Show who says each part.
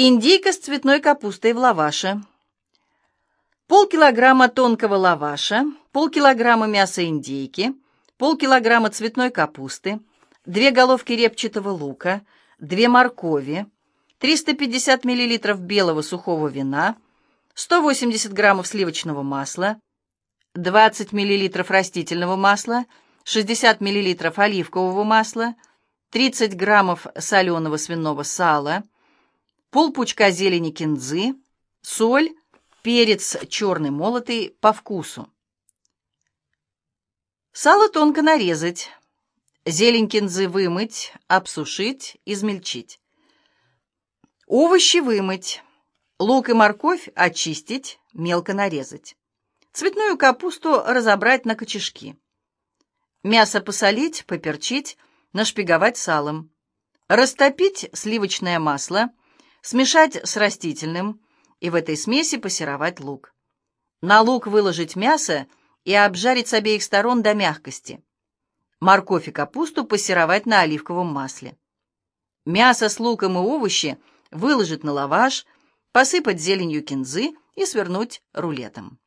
Speaker 1: Индейка с цветной капустой в лаваше. Полкилограмма тонкого лаваша, полкилограмма мяса индейки, полкилограмма цветной капусты, две головки репчатого лука, две моркови, 350 мл белого сухого вина, 180 граммов сливочного масла, 20 мл растительного масла, 60 мл оливкового масла, 30 граммов соленого свиного сала, полпучка зелени кинзы, соль, перец черный молотый по вкусу. Сало тонко нарезать, зелень кинзы вымыть, обсушить, измельчить. Овощи вымыть, лук и морковь очистить, мелко нарезать. Цветную капусту разобрать на кочешки. Мясо посолить, поперчить, нашпиговать салом. Растопить сливочное масло, смешать с растительным и в этой смеси пассеровать лук. На лук выложить мясо и обжарить с обеих сторон до мягкости. Морковь и капусту пассеровать на оливковом масле. Мясо с луком и овощи выложить на лаваш, посыпать зеленью кинзы и свернуть рулетом.